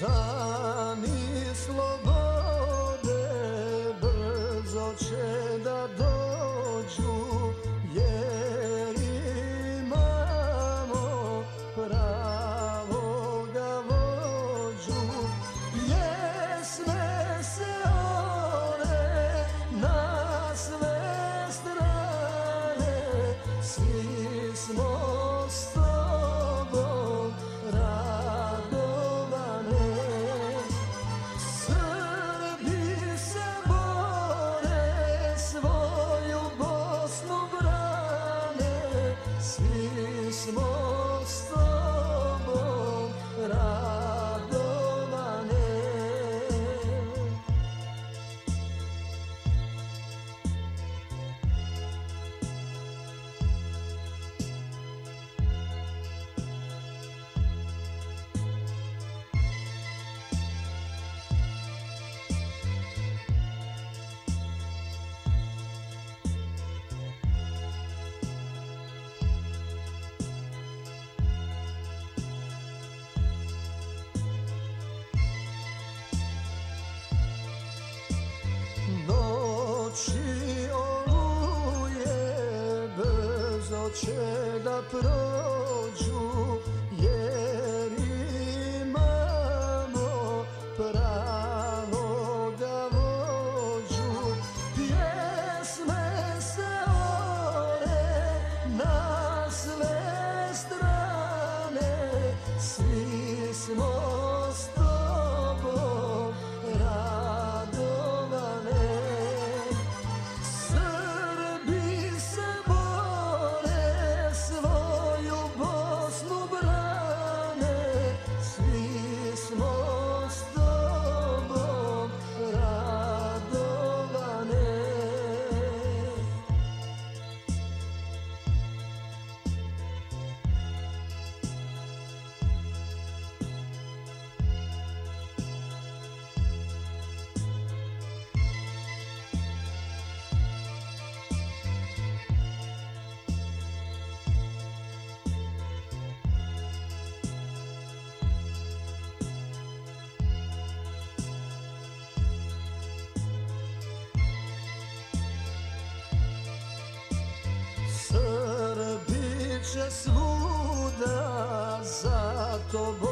Žani sloboda Svi smo s će da prođe. sreća svuda za tobom.